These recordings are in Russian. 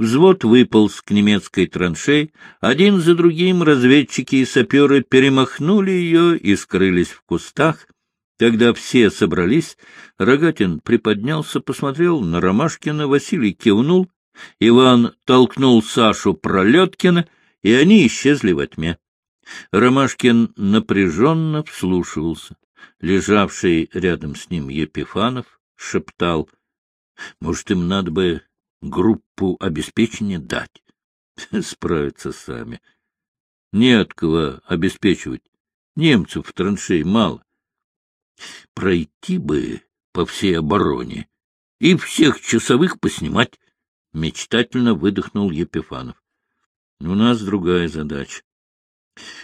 Взвод выполз к немецкой траншей, один за другим разведчики и саперы перемахнули ее и скрылись в кустах. Когда все собрались, Рогатин приподнялся, посмотрел на Ромашкина, Василий кивнул, Иван толкнул Сашу Пролеткина, и они исчезли во тьме. Ромашкин напряженно вслушивался. Лежавший рядом с ним Епифанов шептал, — Может, им надо бы группу обеспечения дать? Справятся сами. Не от кого обеспечивать. Немцев в траншеи мало. Пройти бы по всей обороне и всех часовых поснимать, — мечтательно выдохнул Епифанов. — У нас другая задача.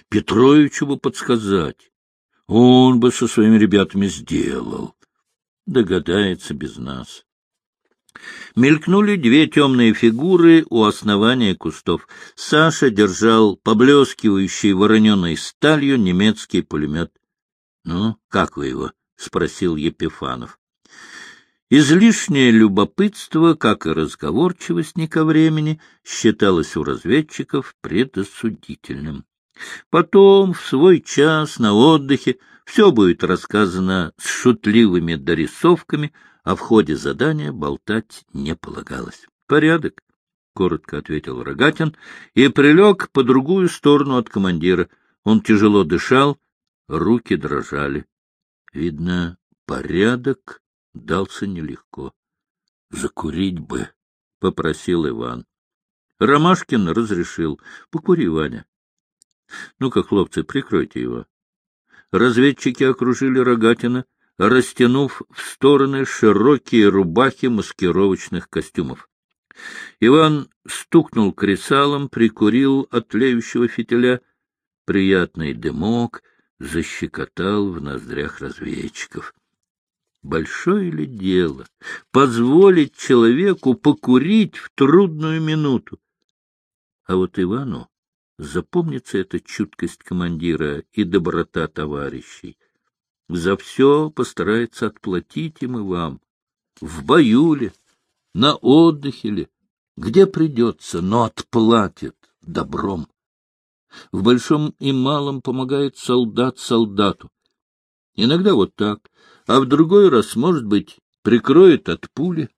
Петровичу бы подсказать. Он бы со своими ребятами сделал. Догадается без нас. Мелькнули две темные фигуры у основания кустов. Саша держал поблескивающий вороненой сталью немецкий пулемет. — Ну, как вы его? — спросил Епифанов. Излишнее любопытство, как и разговорчивость не ко времени, считалось у разведчиков предосудительным. Потом, в свой час, на отдыхе, все будет рассказано с шутливыми дорисовками, а в ходе задания болтать не полагалось. «Порядок», — коротко ответил Рогатин и прилег по другую сторону от командира. Он тяжело дышал, руки дрожали. Видно, порядок дался нелегко. — Закурить бы, — попросил Иван. Ромашкин разрешил. — Покури, Ваня. — Ну-ка, хлопцы, прикройте его. Разведчики окружили Рогатина, растянув в стороны широкие рубахи маскировочных костюмов. Иван стукнул кресалом, прикурил от тлеющего фитиля. Приятный дымок защекотал в ноздрях разведчиков. Большое ли дело позволить человеку покурить в трудную минуту? А вот Ивану Запомнится эта чуткость командира и доброта товарищей. За все постарается отплатить им и вам. В бою ли, на отдыхе ли, где придется, но отплатит добром. В большом и малом помогает солдат солдату. Иногда вот так, а в другой раз, может быть, прикроет от пули,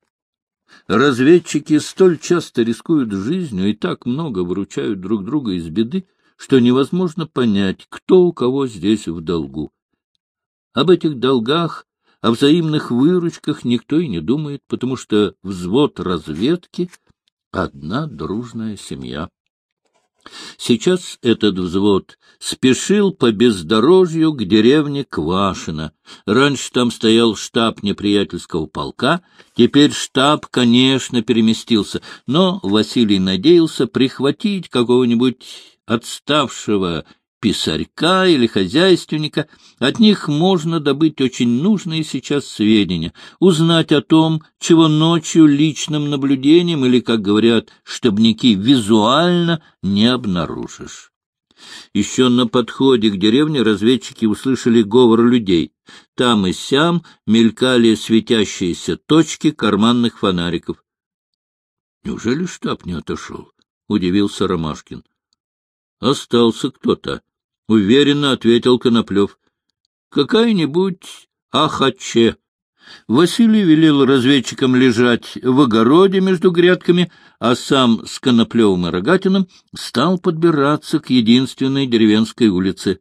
Разведчики столь часто рискуют жизнью и так много выручают друг друга из беды, что невозможно понять, кто у кого здесь в долгу. Об этих долгах, о взаимных выручках никто и не думает, потому что взвод разведки — одна дружная семья. Сейчас этот взвод спешил по бездорожью к деревне Квашино. Раньше там стоял штаб неприятельского полка, теперь штаб, конечно, переместился, но Василий надеялся прихватить какого-нибудь отставшего писарька или хозяйственника, от них можно добыть очень нужные сейчас сведения, узнать о том, чего ночью личным наблюдением или, как говорят штабники, визуально не обнаружишь. Еще на подходе к деревне разведчики услышали говор людей. Там и сям мелькали светящиеся точки карманных фонариков. — Неужели штаб не отошел? — удивился Ромашкин. — Остался кто-то, — уверенно ответил Коноплев. — Какая-нибудь ахаче. Василий велел разведчикам лежать в огороде между грядками, а сам с Коноплевым и Рогатиным стал подбираться к единственной деревенской улице.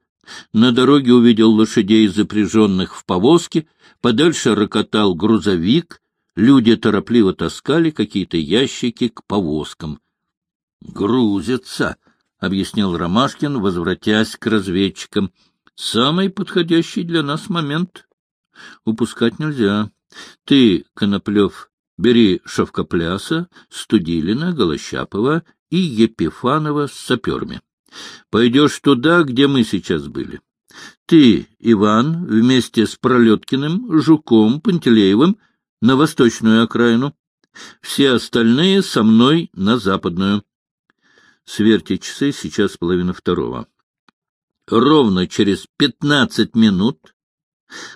На дороге увидел лошадей, запряженных в повозке, подальше рокотал грузовик, люди торопливо таскали какие-то ящики к повозкам. — Грузятся! — объяснил Ромашкин, возвратясь к разведчикам. — Самый подходящий для нас момент. Упускать нельзя. Ты, Коноплев, бери Шовкопляса, Студилина, Голощапова и Епифанова с саперами. Пойдешь туда, где мы сейчас были. Ты, Иван, вместе с Пролеткиным, Жуком, Пантелеевым на восточную окраину. Все остальные со мной на западную. Сверьте часы, сейчас половина второго. Ровно через пятнадцать минут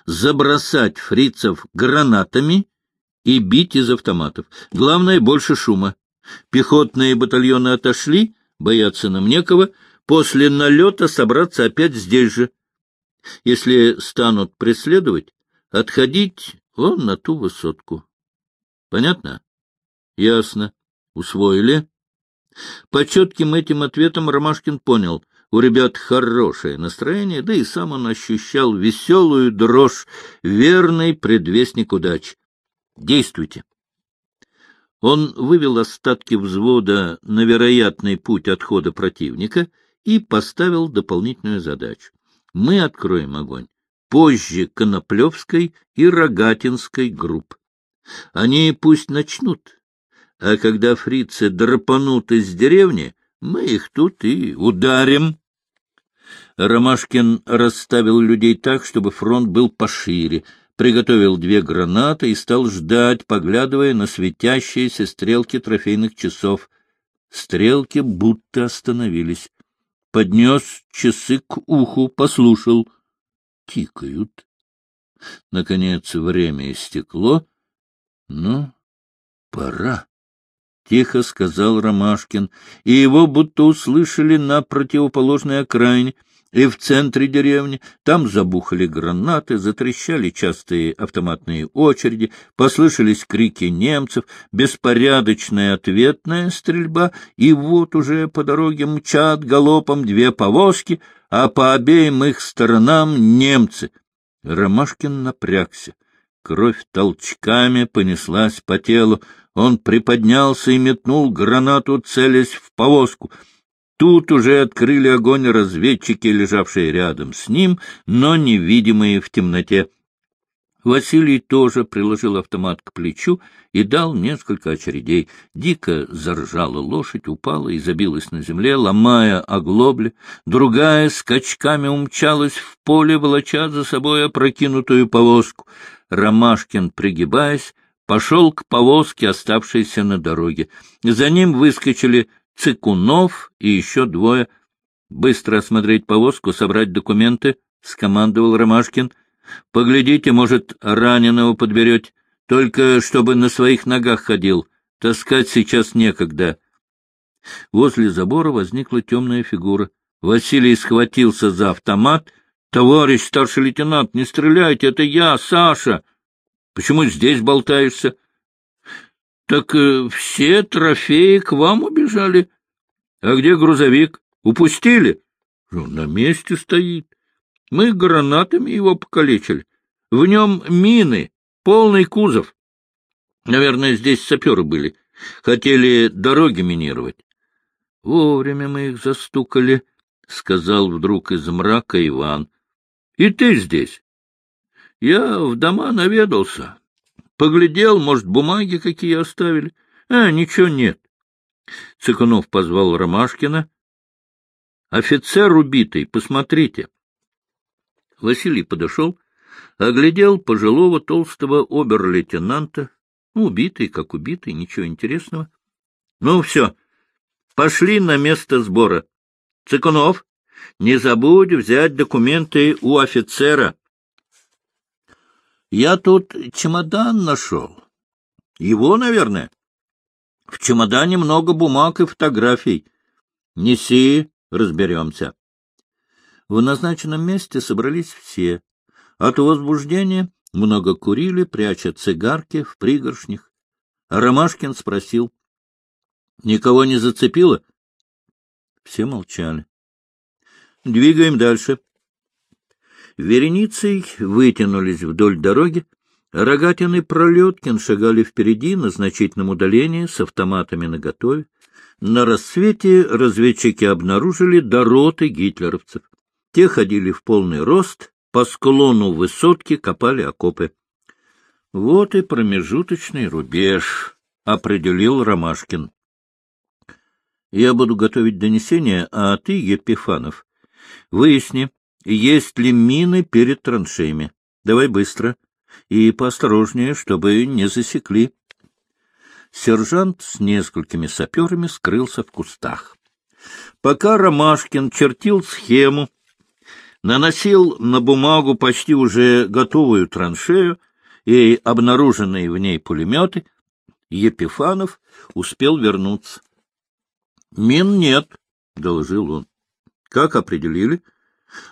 забросать фрицев гранатами и бить из автоматов. Главное, больше шума. Пехотные батальоны отошли, бояться нам некого, после налета собраться опять здесь же. Если станут преследовать, отходить вон на ту высотку. Понятно? Ясно. Усвоили? По четким этим ответам Ромашкин понял, у ребят хорошее настроение, да и сам он ощущал веселую дрожь, верный предвестник удач. Действуйте. Он вывел остатки взвода на вероятный путь отхода противника и поставил дополнительную задачу. Мы откроем огонь позже Коноплевской и Рогатинской групп. Они пусть начнут, а когда фрицы драпанут из деревни, мы их тут и ударим. Ромашкин расставил людей так, чтобы фронт был пошире, приготовил две гранаты и стал ждать, поглядывая на светящиеся стрелки трофейных часов. Стрелки будто остановились. Поднес часы к уху, послушал. Тикают. Наконец время истекло. Ну, пора. — тихо сказал Ромашкин, и его будто услышали на противоположной окраине — и в центре деревни. Там забухали гранаты, затрещали частые автоматные очереди, послышались крики немцев, беспорядочная ответная стрельба, и вот уже по дороге мчат галопом две повозки, а по обеим их сторонам немцы. Ромашкин напрягся. Кровь толчками понеслась по телу. Он приподнялся и метнул гранату, целясь в повозку — Тут уже открыли огонь разведчики, лежавшие рядом с ним, но невидимые в темноте. Василий тоже приложил автомат к плечу и дал несколько очередей. Дико заржала лошадь, упала и забилась на земле, ломая оглобли. Другая скачками умчалась в поле, волоча за собой опрокинутую повозку. Ромашкин, пригибаясь, пошел к повозке, оставшейся на дороге. За ним выскочили Цикунов и еще двое. Быстро осмотреть повозку, собрать документы, — скомандовал Ромашкин. — Поглядите, может, раненого подберете. Только чтобы на своих ногах ходил. Таскать сейчас некогда. Возле забора возникла темная фигура. Василий схватился за автомат. — Товарищ старший лейтенант, не стреляйте, это я, Саша. Почему здесь болтаешься? Так э, все трофеи к вам убежали. А где грузовик? Упустили? На месте стоит. Мы гранатами его покалечили. В нем мины, полный кузов. Наверное, здесь саперы были. Хотели дороги минировать. Вовремя мы их застукали, — сказал вдруг из мрака Иван. — И ты здесь? Я в дома наведался. Поглядел, может, бумаги какие оставили. А, ничего нет. Цыкунов позвал Ромашкина. Офицер убитый, посмотрите. Василий подошел, оглядел пожилого толстого обер-лейтенанта. Ну, убитый, как убитый, ничего интересного. Ну, все, пошли на место сбора. Цыкунов, не забудь взять документы у офицера. Я тут чемодан нашел. Его, наверное. В чемодане много бумаг и фотографий. Неси, разберемся. В назначенном месте собрались все. От возбуждения много курили, пряча цигарки в пригоршнях. Ромашкин спросил. — Никого не зацепило? Все молчали. — Двигаем дальше. Вереницей вытянулись вдоль дороги. Рогатин и Пролеткин шагали впереди на значительном удалении с автоматами наготове. На рассвете разведчики обнаружили дороты гитлеровцев. Те ходили в полный рост, по склону высотки копали окопы. — Вот и промежуточный рубеж, — определил Ромашкин. — Я буду готовить донесение, а ты, Епифанов, выясни, есть ли мины перед траншеями. Давай быстро. И поосторожнее, чтобы не засекли. Сержант с несколькими саперами скрылся в кустах. Пока Ромашкин чертил схему, наносил на бумагу почти уже готовую траншею и обнаруженные в ней пулеметы, Епифанов успел вернуться. — Мин нет, — доложил он. — Как определили?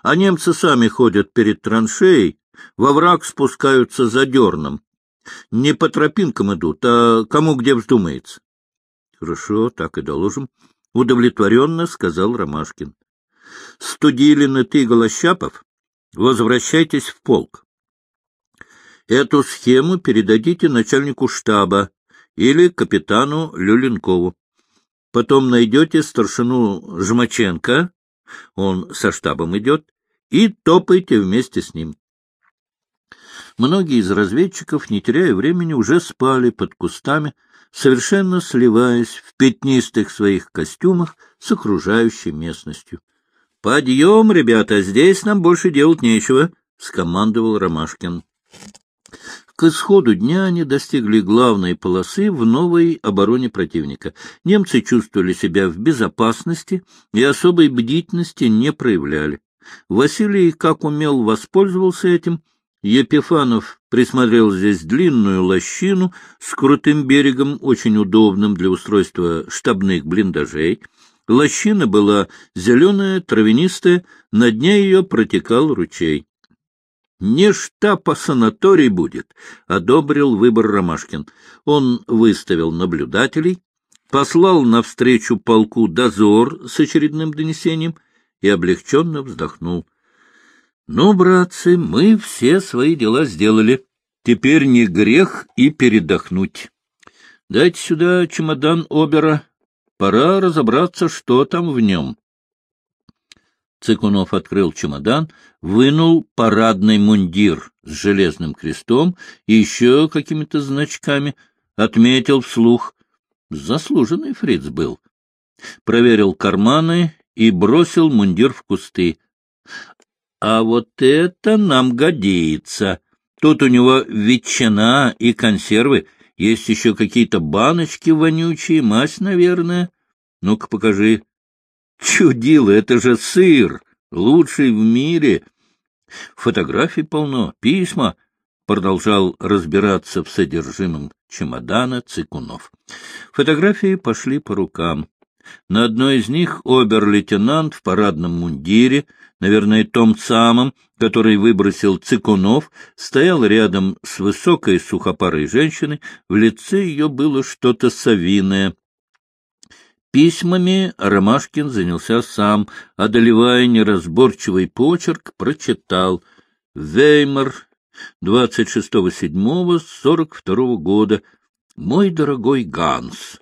А немцы сами ходят перед траншеей, во враг спускаются за дерном. Не по тропинкам идут, а кому где вздумается. — Хорошо, так и доложим. — удовлетворенно сказал Ромашкин. — Студилин ты, Голощапов, возвращайтесь в полк. Эту схему передадите начальнику штаба или капитану Люленкову. Потом найдете старшину Жмаченко, он со штабом идет, и топайте вместе с ним. Многие из разведчиков, не теряя времени, уже спали под кустами, совершенно сливаясь в пятнистых своих костюмах с окружающей местностью. — Подъем, ребята, здесь нам больше делать нечего, — скомандовал Ромашкин. К исходу дня они достигли главной полосы в новой обороне противника. Немцы чувствовали себя в безопасности и особой бдительности не проявляли. Василий, как умел, воспользовался этим. Епифанов присмотрел здесь длинную лощину с крутым берегом, очень удобным для устройства штабных блиндажей. Лощина была зеленая, травянистая, на дне ее протекал ручей. Не штаб, а санаторий будет, — одобрил выбор Ромашкин. Он выставил наблюдателей, послал навстречу полку дозор с очередным донесением и облегченно вздохнул. — Ну, братцы, мы все свои дела сделали. Теперь не грех и передохнуть. Дайте сюда чемодан Обера. Пора разобраться, что там в нем. Цыкунов открыл чемодан, вынул парадный мундир с железным крестом и еще какими-то значками, отметил вслух. Заслуженный фриц был. Проверил карманы и бросил мундир в кусты. А вот это нам годится. Тут у него ветчина и консервы, есть еще какие-то баночки вонючие, мазь, наверное. Ну-ка покажи. Чудило, это же сыр, лучший в мире. Фотографий полно, письма. Продолжал разбираться в содержимом чемодана Цикунов. Фотографии пошли по рукам. На одной из них обер-лейтенант в парадном мундире, наверное, том самым, который выбросил Цикунов, стоял рядом с высокой сухопарой женщиной, в лице ее было что-то совиное. Письмами Ромашкин занялся сам, одолевая неразборчивый почерк, прочитал «Веймар, 26.07.42 года. Мой дорогой Ганс,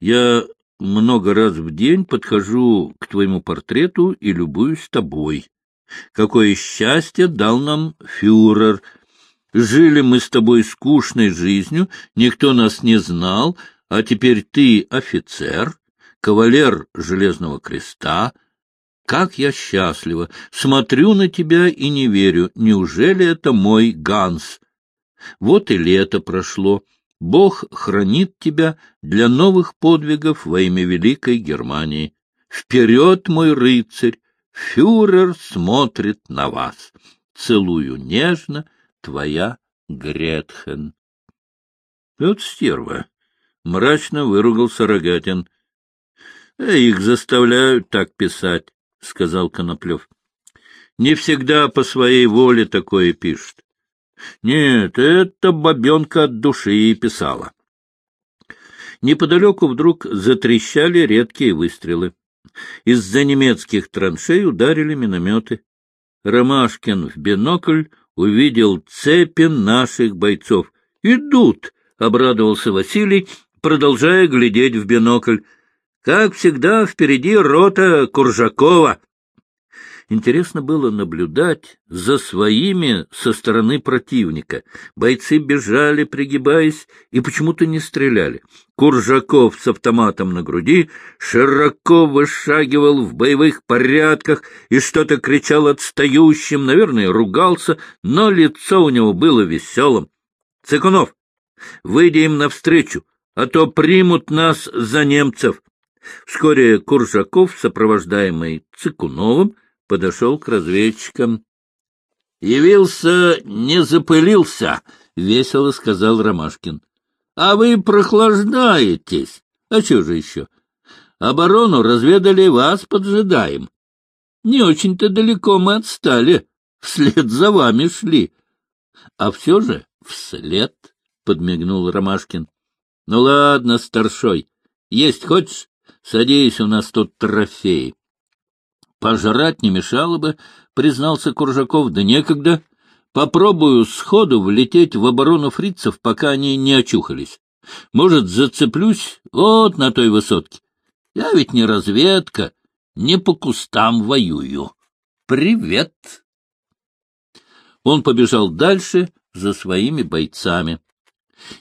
я много раз в день подхожу к твоему портрету и любуюсь тобой. Какое счастье дал нам фюрер! Жили мы с тобой скучной жизнью, никто нас не знал, — а теперь ты офицер, кавалер Железного Креста. Как я счастлива! Смотрю на тебя и не верю. Неужели это мой Ганс? Вот и лето прошло. Бог хранит тебя для новых подвигов во имя Великой Германии. Вперед, мой рыцарь! Фюрер смотрит на вас. Целую нежно, твоя Гретхен. Вот стерва. Мрачно выругался Рогатин. «Э, — Их заставляют так писать, — сказал Коноплев. — Не всегда по своей воле такое пишут. Нет, это бабенка от души и писала. Неподалеку вдруг затрещали редкие выстрелы. Из-за немецких траншей ударили минометы. Ромашкин в бинокль увидел цепи наших бойцов. «Идут!» — обрадовался Василий продолжая глядеть в бинокль. Как всегда, впереди рота Куржакова. Интересно было наблюдать за своими со стороны противника. Бойцы бежали, пригибаясь, и почему-то не стреляли. Куржаков с автоматом на груди широко вышагивал в боевых порядках и что-то кричал отстающим, наверное, ругался, но лицо у него было веселым. — Цыкунов, выйди им навстречу, а то примут нас за немцев. Вскоре Куржаков, сопровождаемый Цикуновым, подошел к разведчикам. — Явился, не запылился, — весело сказал Ромашкин. А вы прохлаждаетесь. А что же еще? Оборону разведали, вас поджидаем. Не очень-то далеко мы отстали, вслед за вами шли. А все же вслед, — подмигнул Ромашкин. — Ну ладно, старшой, есть хочешь? Садись, у нас тут трофей. — Пожрать не мешало бы, — признался Куржаков, — да некогда. Попробую сходу влететь в оборону фрицев, пока они не очухались. Может, зацеплюсь вот на той высотке. Я ведь не разведка, не по кустам воюю. Привет! Он побежал дальше за своими бойцами.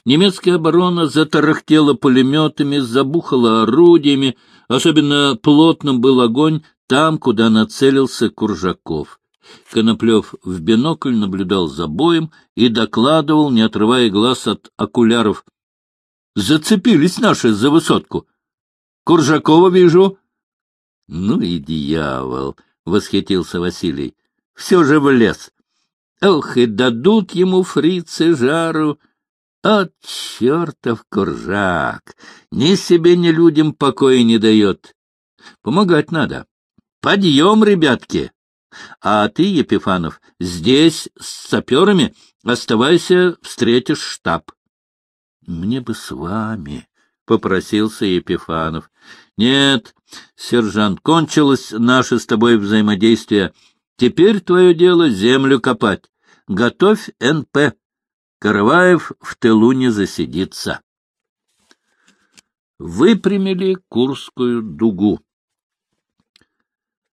Немецкая оборона затарахтела пулеметами, забухала орудиями, особенно плотным был огонь там, куда нацелился Куржаков. Коноплев в бинокль наблюдал за боем и докладывал, не отрывая глаз от окуляров. — Зацепились наши за высотку. Куржакова вижу. — Ну и дьявол! — восхитился Василий. — Все же влез. Ох, и дадут ему фрицы жару. От чертов куржак! Ни себе, ни людям покоя не дает. Помогать надо. Подъем, ребятки! А ты, Епифанов, здесь с саперами оставайся, встретишь штаб. — Мне бы с вами, — попросился Епифанов. — Нет, сержант, кончилось наше с тобой взаимодействие. Теперь твое дело землю копать. Готовь НП. Караваев в тылу не засидится. Выпрямили Курскую дугу.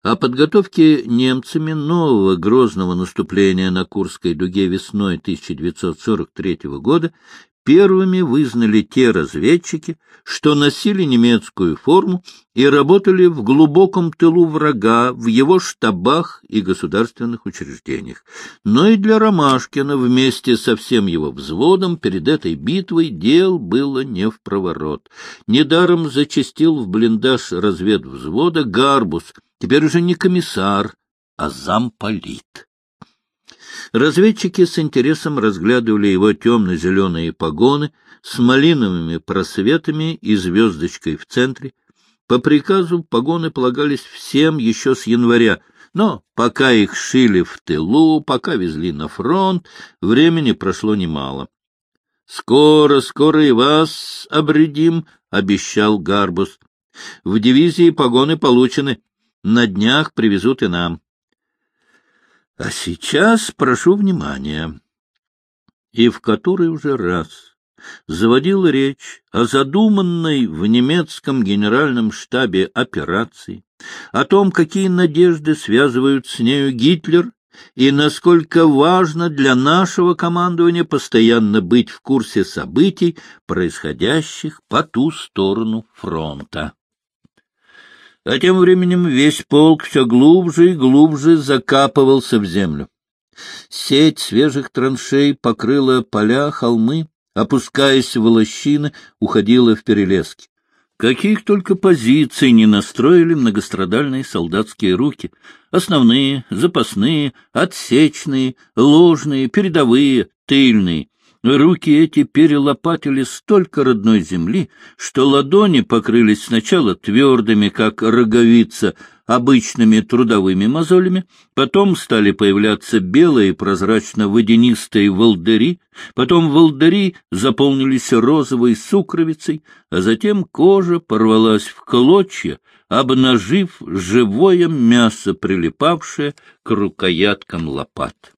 О подготовке немцами нового грозного наступления на Курской дуге весной 1943 года первыми вызнали те разведчики, что носили немецкую форму и работали в глубоком тылу врага, в его штабах и государственных учреждениях. Но и для Ромашкина вместе со всем его взводом перед этой битвой дел было не в проворот. Недаром зачастил в блиндаж разведвзвода Гарбус, теперь уже не комиссар, а замполит. Разведчики с интересом разглядывали его темно-зеленые погоны с малиновыми просветами и звездочкой в центре. По приказу погоны полагались всем еще с января, но пока их шили в тылу, пока везли на фронт, времени прошло немало. — Скоро, скоро и вас обредим, — обещал Гарбус. — В дивизии погоны получены. На днях привезут и нам. А сейчас прошу внимания. И в который уже раз заводил речь о задуманной в немецком генеральном штабе операции, о том, какие надежды связывают с нею Гитлер и насколько важно для нашего командования постоянно быть в курсе событий, происходящих по ту сторону фронта. А тем временем весь полк все глубже и глубже закапывался в землю. Сеть свежих траншей покрыла поля, холмы, опускаясь в лощины, уходила в перелески. Каких только позиций не настроили многострадальные солдатские руки. Основные, запасные, отсечные, ложные, передовые, тыльные. Руки эти перелопатили столько родной земли, что ладони покрылись сначала твердыми, как роговица, обычными трудовыми мозолями, потом стали появляться белые прозрачно-водянистые волдыри, потом волдыри заполнились розовой сукровицей, а затем кожа порвалась в клочья, обнажив живое мясо, прилипавшее к рукояткам лопат.